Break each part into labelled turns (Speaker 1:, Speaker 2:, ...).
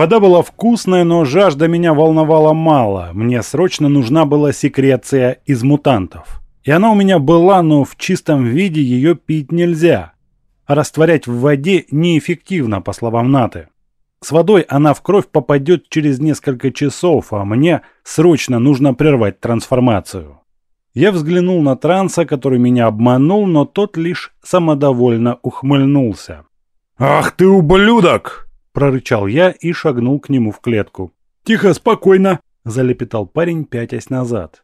Speaker 1: Вода была вкусная, но жажда меня волновала мало. Мне срочно нужна была секреция из мутантов. И она у меня была, но в чистом виде ее пить нельзя. А растворять в воде неэффективно, по словам Наты. С водой она в кровь попадет через несколько часов, а мне срочно нужно прервать трансформацию. Я взглянул на транса, который меня обманул, но тот лишь самодовольно ухмыльнулся.
Speaker 2: «Ах ты ублюдок!»
Speaker 1: – прорычал я и шагнул к нему в клетку.
Speaker 2: «Тихо, спокойно!»
Speaker 1: – залепетал парень, пятясь назад.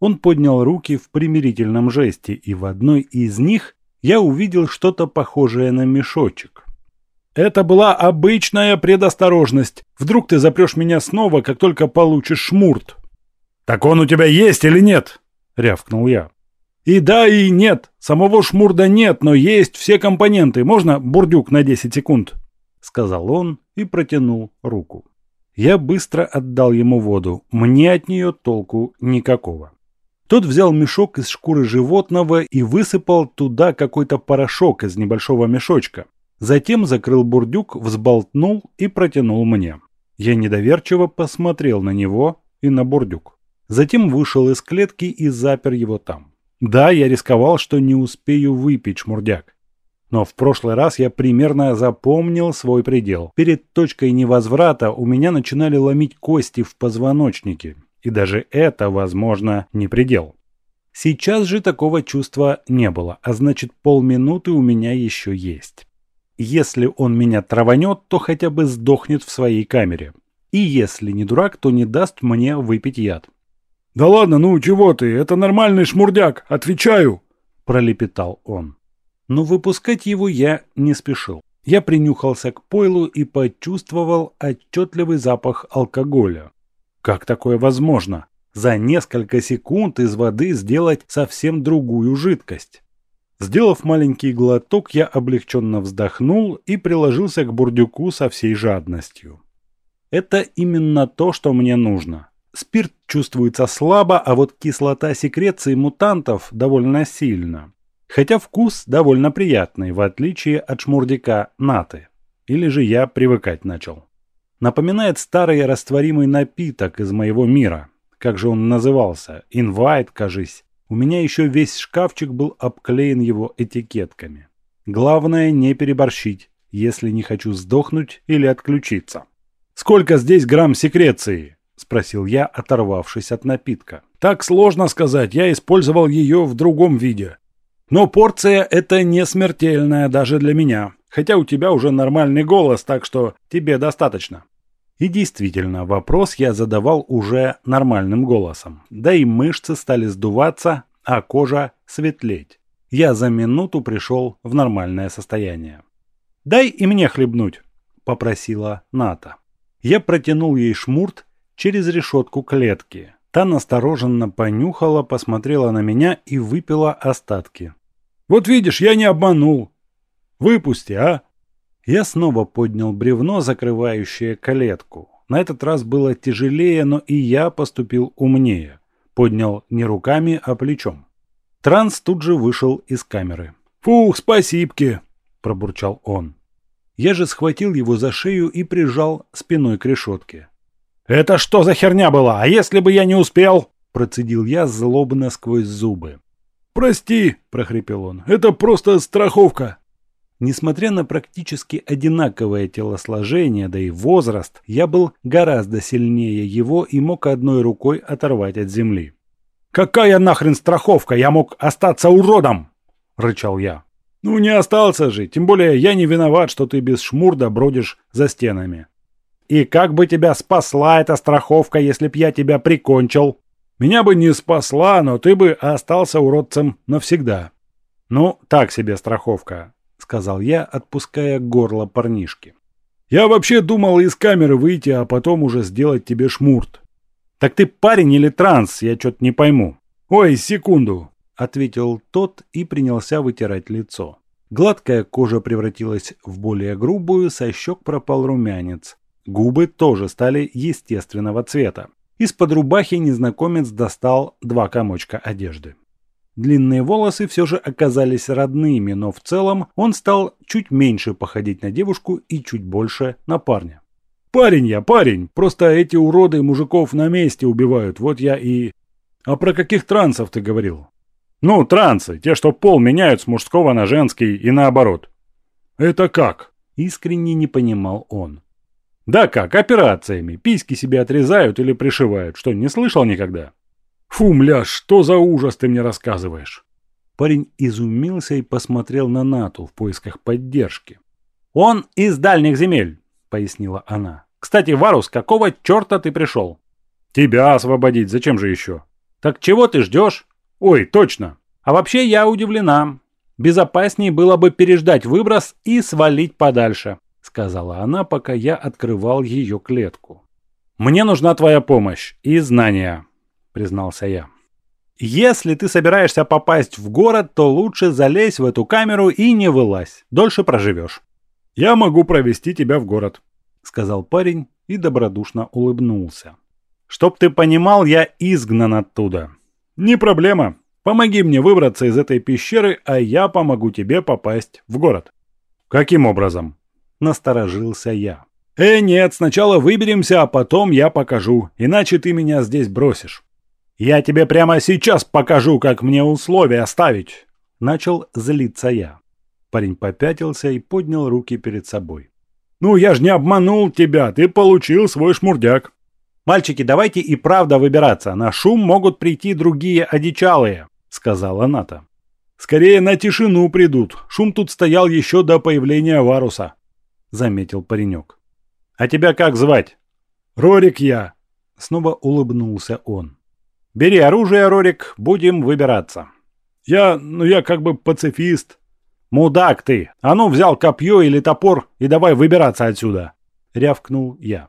Speaker 1: Он поднял руки в примирительном жесте, и в одной из них я увидел что-то похожее на мешочек.
Speaker 2: «Это была обычная предосторожность. Вдруг ты запрешь меня снова, как только получишь шмурт». «Так он у тебя есть или нет?» – рявкнул я. «И да, и нет. Самого шмурда нет, но есть все компоненты. Можно бурдюк на 10 секунд?»
Speaker 1: сказал он и протянул руку. Я быстро отдал ему воду, мне от нее толку никакого. Тот взял мешок из шкуры животного и высыпал туда какой-то порошок из небольшого мешочка. Затем закрыл бурдюк, взболтнул и протянул мне. Я недоверчиво посмотрел на него и на бурдюк. Затем вышел из клетки и запер его там. Да, я рисковал, что не успею выпить шмурдяк. Но в прошлый раз я примерно запомнил свой предел. Перед точкой невозврата у меня начинали ломить кости в позвоночнике. И даже это, возможно, не предел. Сейчас же такого чувства не было, а значит полминуты у меня еще есть. Если он меня траванет, то хотя бы сдохнет в своей камере. И если не дурак, то не даст мне выпить яд.
Speaker 2: «Да ладно, ну чего ты, это нормальный шмурдяк, отвечаю!» – пролепетал он.
Speaker 1: Но выпускать его я не спешил. Я принюхался к пойлу и почувствовал отчетливый запах алкоголя. Как такое возможно? За несколько секунд из воды сделать совсем другую жидкость. Сделав маленький глоток, я облегченно вздохнул и приложился к бурдюку со всей жадностью. Это именно то, что мне нужно. Спирт чувствуется слабо, а вот кислота секреции мутантов довольно сильно. Хотя вкус довольно приятный, в отличие от шмурдика наты. Или же я привыкать начал. Напоминает старый растворимый напиток из моего мира. Как же он назывался? Инвайт, кажись. У меня еще весь шкафчик был обклеен его этикетками. Главное не переборщить, если не хочу сдохнуть или отключиться. «Сколько здесь грамм секреции?» – спросил я, оторвавшись от напитка.
Speaker 2: «Так сложно сказать, я использовал ее в другом виде. Но порция это не смертельная даже для меня. Хотя у тебя уже нормальный голос, так что тебе достаточно.
Speaker 1: И действительно, вопрос я задавал уже нормальным голосом. Да и мышцы стали сдуваться, а кожа светлеть. Я за минуту пришел в нормальное состояние. «Дай и мне хлебнуть», – попросила Ната. Я протянул ей шмурт через решетку клетки. Та настороженно понюхала, посмотрела на меня и выпила остатки.
Speaker 2: «Вот видишь, я не обманул. Выпусти, а!»
Speaker 1: Я снова поднял бревно, закрывающее калетку. На этот раз было тяжелее, но и я поступил умнее. Поднял не руками, а плечом. Транс тут же вышел из камеры.
Speaker 2: «Фух, спасибки!» – пробурчал он.
Speaker 1: Я же схватил его за шею и прижал спиной к решетке.
Speaker 2: «Это что за херня была? А если бы я не успел?»
Speaker 1: Процедил я злобно сквозь зубы.
Speaker 2: «Прости», – прохрипел он, – «это просто страховка».
Speaker 1: Несмотря на практически одинаковое телосложение, да и возраст, я был гораздо сильнее его и мог одной рукой оторвать от земли.
Speaker 2: «Какая нахрен страховка? Я мог остаться уродом!» – рычал я. «Ну не остался же, тем более я не виноват, что ты без шмурда бродишь за стенами». И как бы тебя спасла эта страховка, если б я тебя прикончил? Меня бы не спасла, но ты бы остался уродцем навсегда.
Speaker 1: Ну, так себе страховка, сказал я, отпуская горло парнишки.
Speaker 2: Я вообще думал из камеры выйти, а потом уже сделать тебе шмурт.
Speaker 1: Так ты парень или транс, я что-то не пойму.
Speaker 2: Ой, секунду.
Speaker 1: – ответил тот и принялся вытирать лицо. Гладкая кожа превратилась в более грубую, со щек пропал румянец. Губы тоже стали естественного цвета. Из-под рубахи незнакомец достал два комочка одежды. Длинные волосы все же оказались родными, но в целом он стал чуть меньше походить на девушку и чуть больше на парня. «Парень я, парень! Просто эти уроды мужиков на месте убивают, вот я и...» «А про каких трансов ты говорил?» «Ну, трансы, те, что пол меняют с мужского на женский и наоборот». «Это как?» – искренне не понимал он. «Да как, операциями. Письки себе отрезают или пришивают. Что, не слышал никогда?» «Фу, мля, что за ужас ты мне рассказываешь?» Парень изумился и посмотрел на Нату в поисках поддержки. «Он из дальних земель», — пояснила она. «Кстати, Варус, какого черта ты пришел?»
Speaker 2: «Тебя освободить, зачем же еще?»
Speaker 1: «Так чего ты ждешь?»
Speaker 2: «Ой, точно!»
Speaker 1: «А вообще я удивлена. Безопаснее было бы переждать выброс и свалить подальше», — сказала она, пока я открывал ее клетку.
Speaker 2: «Мне нужна твоя помощь и знания», признался я.
Speaker 1: «Если ты собираешься попасть в город, то лучше залезь в эту камеру и не вылазь. Дольше проживешь».
Speaker 2: «Я могу провести тебя в город», —
Speaker 1: сказал парень и добродушно улыбнулся. «Чтоб ты понимал, я изгнан оттуда».
Speaker 2: «Не проблема. Помоги мне выбраться из этой пещеры, а я помогу тебе попасть в город».
Speaker 1: «Каким образом?» — насторожился я.
Speaker 2: «Э, нет, сначала выберемся, а потом я покажу, иначе ты меня здесь бросишь».
Speaker 1: «Я тебе прямо сейчас покажу, как мне условия ставить!» Начал злиться я. Парень попятился и поднял руки перед собой.
Speaker 2: «Ну, я ж не обманул тебя, ты получил свой шмурдяк!»
Speaker 1: «Мальчики, давайте и правда выбираться, на шум могут прийти другие одичалые», — сказала Ната.
Speaker 2: «Скорее на тишину придут, шум тут стоял еще до появления Варуса», — заметил паренек.
Speaker 1: «А тебя как звать?»
Speaker 2: «Рорик я», —
Speaker 1: снова улыбнулся он. Бери оружие, Рорик, будем выбираться.
Speaker 2: Я, ну я как бы пацифист.
Speaker 1: Мудак ты. А ну взял копье или топор и давай выбираться отсюда. Рявкнул я.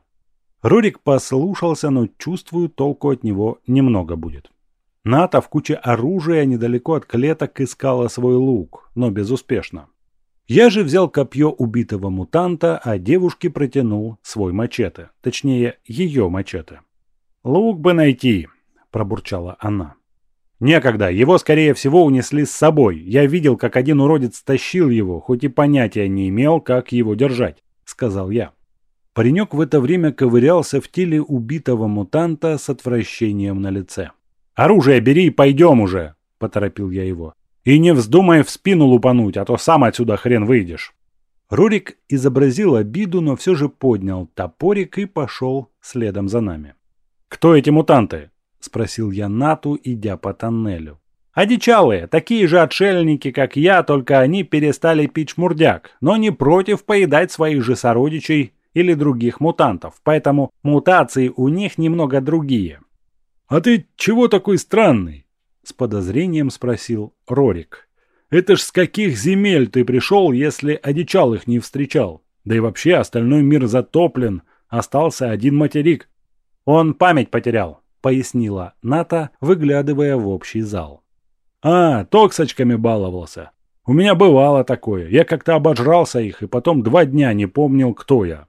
Speaker 1: Рорик послушался, но чувствую, толку от него немного будет. Ната в куче оружия недалеко от клеток искала свой лук, но безуспешно. Я же взял копье убитого мутанта, а девушке протянул свой мачете, точнее ее мачете. Лук бы найти, пробурчала она. «Некогда, его, скорее всего, унесли с собой. Я видел, как один уродец тащил его, хоть и понятия не имел, как его держать», — сказал я. Паренек в это время ковырялся в теле убитого мутанта с отвращением на лице. «Оружие бери и пойдем уже!» — поторопил я его. «И не вздумай в спину лупануть, а то сам отсюда хрен выйдешь!» Рурик изобразил обиду, но все же поднял топорик и пошел следом за нами. «Кто эти мутанты?» Спросил я Нату, идя по тоннелю. Одичалые, такие же отшельники, как я, только они перестали пить шмурдяк, но не против поедать своих же сородичей или других мутантов, поэтому мутации у них немного другие.
Speaker 2: «А ты чего такой странный?» — с подозрением спросил Рорик. «Это ж с каких земель ты пришел, если одичалых не встречал? Да и вообще остальной мир затоплен, остался один материк».
Speaker 1: «Он память потерял», пояснила Ната, выглядывая в общий зал.
Speaker 2: «А, токсочками баловался. У меня бывало такое. Я как-то обожрался их и потом два дня не помнил, кто я.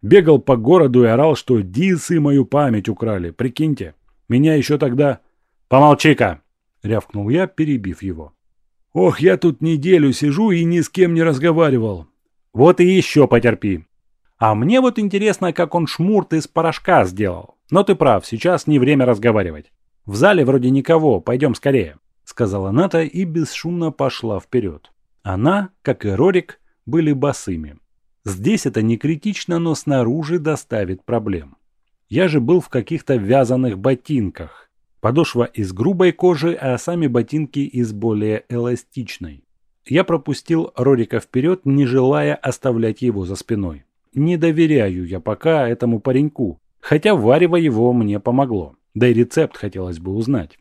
Speaker 2: Бегал по городу и орал, что дисы мою память украли. Прикиньте, меня еще тогда...»
Speaker 1: «Помолчи-ка!» — рявкнул я, перебив его.
Speaker 2: «Ох, я тут неделю сижу и ни с кем не разговаривал».
Speaker 1: «Вот и еще потерпи. А мне вот интересно, как он шмурт из порошка сделал. Но ты прав, сейчас не время разговаривать. В зале вроде никого, пойдем скорее», — сказала Ната и бесшумно пошла вперед. Она, как и Рорик, были босыми. Здесь это не критично, но снаружи доставит проблем. Я же был в каких-то вязаных ботинках. Подошва из грубой кожи, а сами ботинки из более эластичной. Я пропустил Рорика вперед, не желая оставлять его за спиной. Не доверяю я пока этому пареньку, хотя варево его мне помогло, да и рецепт хотелось бы узнать.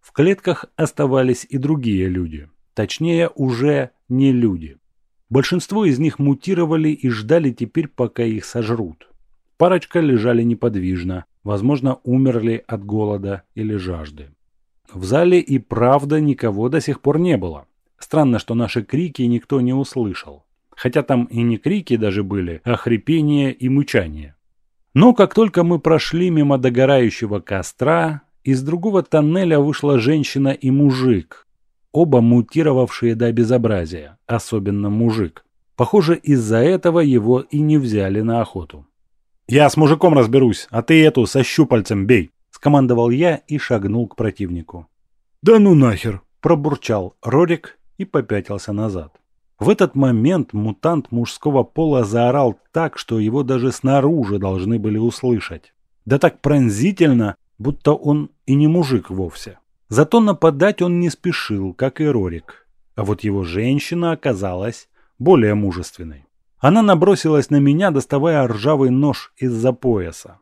Speaker 1: В клетках оставались и другие люди, точнее уже не люди. Большинство из них мутировали и ждали теперь, пока их сожрут. Парочка лежали неподвижно, возможно, умерли от голода или жажды. В зале и правда никого до сих пор не было. Странно, что наши крики никто не услышал. Хотя там и не крики даже были, а хрипение и мычание. Но как только мы прошли мимо догорающего костра, из другого тоннеля вышла женщина и мужик. Оба мутировавшие до безобразия, особенно мужик. Похоже, из-за этого его и не взяли на охоту.
Speaker 2: «Я с мужиком разберусь, а ты эту со щупальцем бей!» – скомандовал я и шагнул к противнику.
Speaker 1: «Да ну нахер!» – пробурчал Рорик и попятился назад. В этот момент мутант мужского пола заорал так, что его даже снаружи должны были услышать. Да так пронзительно, будто он и не мужик вовсе. Зато нападать он не спешил, как и Рорик. А вот его женщина оказалась более мужественной. Она набросилась на меня, доставая ржавый нож из-за пояса.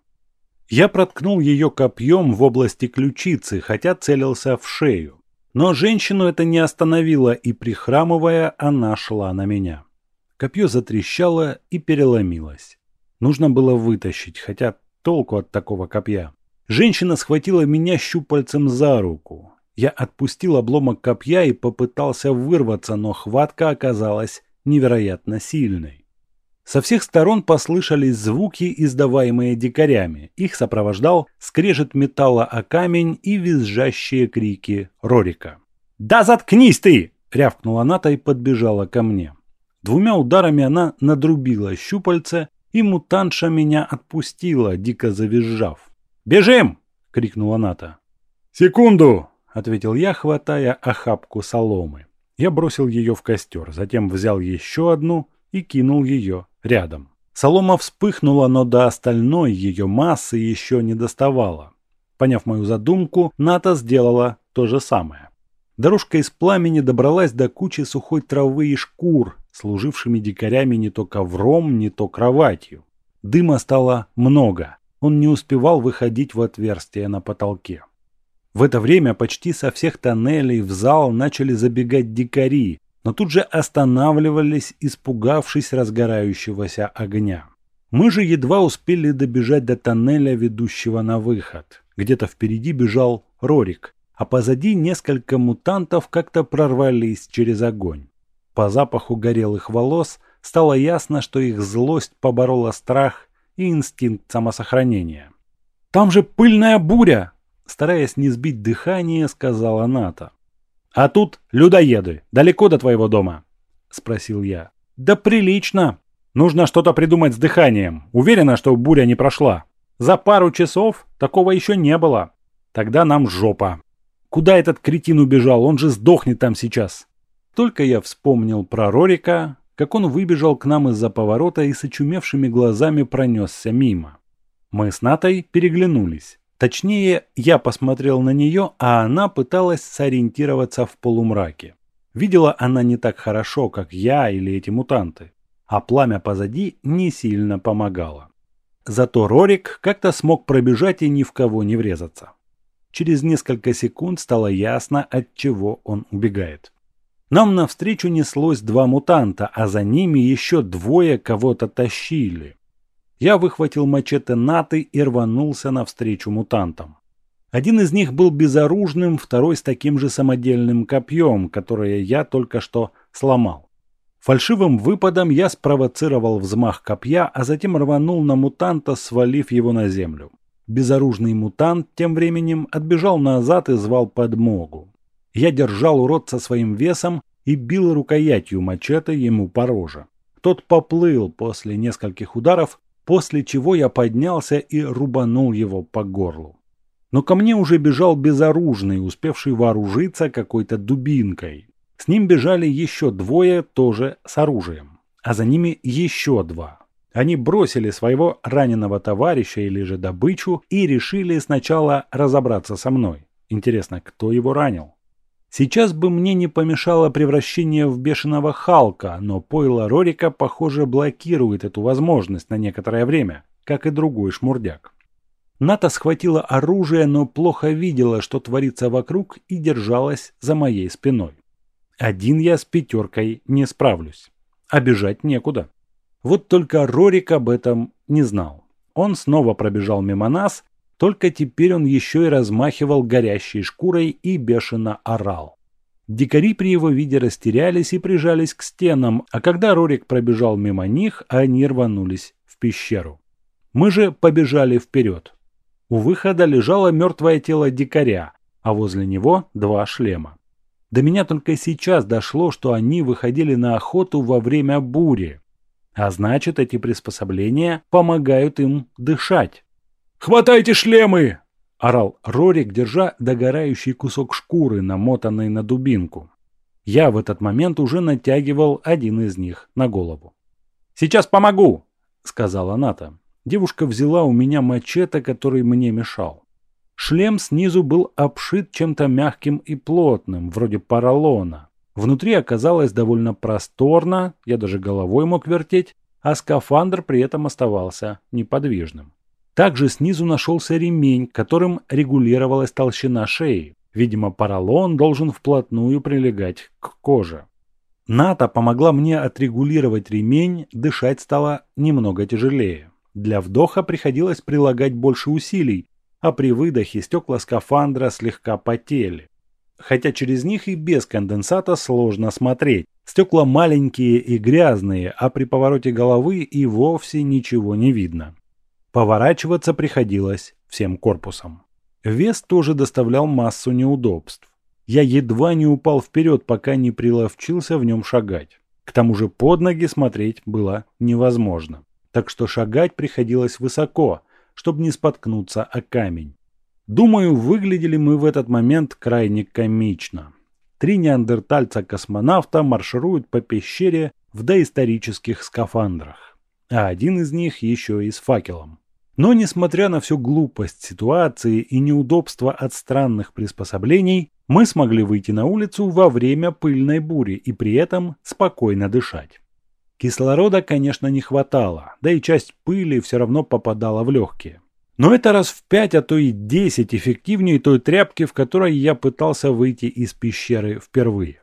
Speaker 1: Я проткнул ее копьем в области ключицы, хотя целился в шею. Но женщину это не остановило, и, прихрамывая, она шла на меня. Копье затрещало и переломилось. Нужно было вытащить, хотя толку от такого копья. Женщина схватила меня щупальцем за руку. Я отпустил обломок копья и попытался вырваться, но хватка оказалась невероятно сильной. Со всех сторон послышались звуки, издаваемые дикарями. Их сопровождал скрежет металла о камень и визжащие крики Рорика. «Да заткнись ты!» – рявкнула Ната и подбежала ко мне. Двумя ударами она надрубила щупальце, и мутантша меня отпустила, дико завизжав. «Бежим!» – крикнула Ната.
Speaker 2: «Секунду!»
Speaker 1: – ответил я, хватая охапку соломы. Я бросил ее в костер, затем взял еще одну и кинул ее рядом. Солома вспыхнула, но до остальной ее массы еще не доставала. Поняв мою задумку, Ната сделала то же самое. Дорожка из пламени добралась до кучи сухой травы и шкур, служившими дикарями не то ковром, не то кроватью. Дыма стало много, он не успевал выходить в отверстие на потолке. В это время почти со всех тоннелей в зал начали забегать дикари, но тут же останавливались, испугавшись разгорающегося огня. Мы же едва успели добежать до тоннеля, ведущего на выход. Где-то впереди бежал Рорик, а позади несколько мутантов как-то прорвались через огонь. По запаху горелых волос стало ясно, что их злость поборола страх и инстинкт самосохранения. «Там же пыльная буря!» Стараясь не сбить дыхание, сказала Ната. «А тут людоеды. Далеко до твоего дома?» Спросил я. «Да прилично. Нужно что-то придумать с дыханием. Уверена, что буря не прошла. За пару часов такого еще не было. Тогда нам жопа. Куда этот кретин убежал? Он же сдохнет там сейчас». Только я вспомнил про Рорика, как он выбежал к нам из-за поворота и с очумевшими глазами пронесся мимо. Мы с Натой переглянулись. Точнее, я посмотрел на нее, а она пыталась сориентироваться в полумраке. Видела она не так хорошо, как я или эти мутанты, а пламя позади не сильно помогало. Зато Рорик как-то смог пробежать и ни в кого не врезаться. Через несколько секунд стало ясно, от чего он убегает. Нам навстречу неслось два мутанта, а за ними еще двое кого-то тащили. Я выхватил мачете Наты и рванулся навстречу мутантам. Один из них был безоружным, второй с таким же самодельным копьем, которое я только что сломал. Фальшивым выпадом я спровоцировал взмах копья, а затем рванул на мутанта, свалив его на землю. Безоружный мутант тем временем отбежал назад и звал подмогу. Я держал уродца своим весом и бил рукоятью мачете ему по роже. Тот поплыл после нескольких ударов, после чего я поднялся и рубанул его по горлу. Но ко мне уже бежал безоружный, успевший вооружиться какой-то дубинкой. С ним бежали еще двое, тоже с оружием, а за ними еще два. Они бросили своего раненого товарища или же добычу и решили сначала разобраться со мной. Интересно, кто его ранил? Сейчас бы мне не помешало превращение в бешеного Халка, но пойло Рорика, похоже, блокирует эту возможность на некоторое время, как и другой шмурдяк. Ната схватила оружие, но плохо видела, что творится вокруг, и держалась за моей спиной. Один я с пятеркой не справлюсь. А бежать некуда. Вот только Рорик об этом не знал. Он снова пробежал мимо нас только теперь он еще и размахивал горящей шкурой и бешено орал. Дикари при его виде растерялись и прижались к стенам, а когда Рорик пробежал мимо них, они рванулись в пещеру. Мы же побежали вперед. У выхода лежало мертвое тело дикаря, а возле него два шлема. До меня только сейчас дошло, что они выходили на охоту во время бури. А значит, эти приспособления помогают им дышать. «Хватайте шлемы!» – орал Рорик, держа догорающий кусок шкуры, намотанный на дубинку. Я в этот момент уже натягивал один из них на голову. «Сейчас помогу!» – сказала Ната. Девушка взяла у меня мачете, который мне мешал. Шлем снизу был обшит чем-то мягким и плотным, вроде поролона. Внутри оказалось довольно просторно, я даже головой мог вертеть, а скафандр при этом оставался неподвижным. Также снизу нашелся ремень, которым регулировалась толщина шеи. Видимо, поролон должен вплотную прилегать к коже. Ната помогла мне отрегулировать ремень, дышать стало немного тяжелее. Для вдоха приходилось прилагать больше усилий, а при выдохе стекла скафандра слегка потели. Хотя через них и без конденсата сложно смотреть. Стекла маленькие и грязные, а при повороте головы и вовсе ничего не видно. Поворачиваться приходилось всем корпусом. Вес тоже доставлял массу неудобств. Я едва не упал вперед, пока не приловчился в нем шагать. К тому же под ноги смотреть было невозможно. Так что шагать приходилось высоко – чтобы не споткнуться о камень. Думаю, выглядели мы в этот момент крайне комично. Три неандертальца-космонавта маршируют по пещере в доисторических скафандрах, а один из них еще и с факелом. Но несмотря на всю глупость ситуации и неудобства от странных приспособлений, мы смогли выйти на улицу во время пыльной бури и при этом спокойно дышать. Кислорода, конечно, не хватало, да и часть пыли все равно попадала в легкие. Но это раз в пять, а то и десять эффективнее той тряпки, в которой я пытался выйти из пещеры впервые.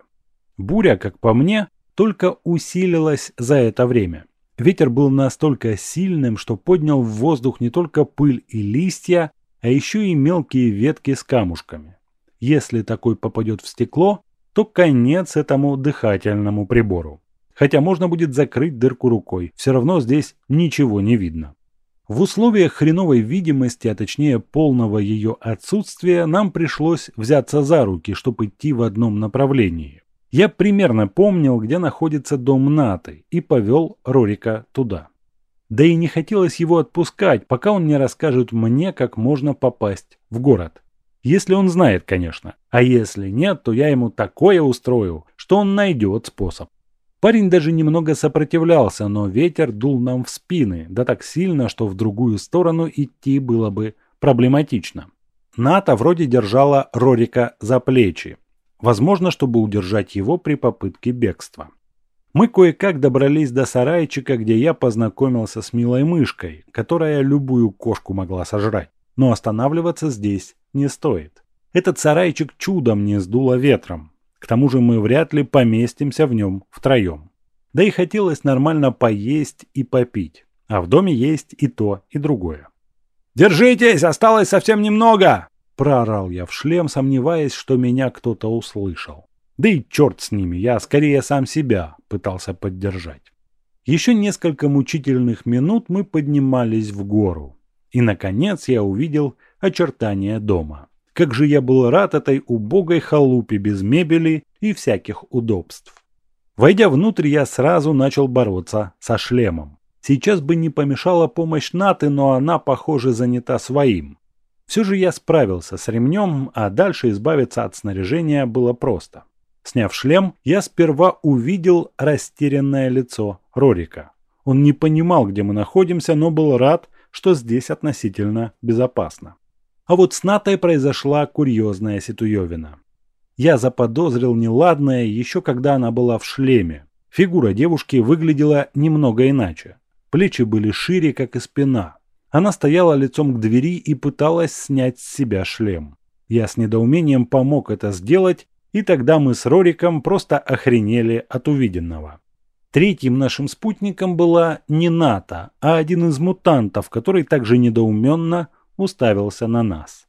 Speaker 1: Буря, как по мне, только усилилась за это время. Ветер был настолько сильным, что поднял в воздух не только пыль и листья, а еще и мелкие ветки с камушками. Если такой попадет в стекло, то конец этому дыхательному прибору хотя можно будет закрыть дырку рукой, все равно здесь ничего не видно. В условиях хреновой видимости, а точнее полного ее отсутствия, нам пришлось взяться за руки, чтобы идти в одном направлении. Я примерно помнил, где находится дом Наты, и повел Рорика туда. Да и не хотелось его отпускать, пока он не расскажет мне, как можно попасть в город. Если он знает, конечно. А если нет, то я ему такое устрою, что он найдет способ. Парень даже немного сопротивлялся, но ветер дул нам в спины, да так сильно, что в другую сторону идти было бы проблематично. Ната вроде держала Рорика за плечи, возможно, чтобы удержать его при попытке бегства. Мы кое-как добрались до сарайчика, где я познакомился с милой мышкой, которая любую кошку могла сожрать. Но останавливаться здесь не стоит. Этот сарайчик чудом не сдуло ветром. К тому же мы вряд ли поместимся в нем втроем. Да и хотелось нормально поесть и попить. А в доме есть и то, и другое. «Держитесь! Осталось совсем немного!» Проорал я в шлем, сомневаясь, что меня кто-то услышал. Да и черт с ними, я скорее сам себя пытался поддержать. Еще несколько мучительных минут мы поднимались в гору. И, наконец, я увидел очертания дома. Как же я был рад этой убогой халупе без мебели и всяких удобств. Войдя внутрь, я сразу начал бороться со шлемом. Сейчас бы не помешала помощь Наты, но она, похоже, занята своим. Все же я справился с ремнем, а дальше избавиться от снаряжения было просто. Сняв шлем, я сперва увидел растерянное лицо Рорика. Он не понимал, где мы находимся, но был рад, что здесь относительно безопасно. А вот с Натой произошла курьезная ситуевина. Я заподозрил неладное еще когда она была в шлеме. Фигура девушки выглядела немного иначе. Плечи были шире, как и спина. Она стояла лицом к двери и пыталась снять с себя шлем. Я с недоумением помог это сделать, и тогда мы с Рориком просто охренели от увиденного. Третьим нашим спутником была не Ната, а один из мутантов, который также недоуменно уставился на нас.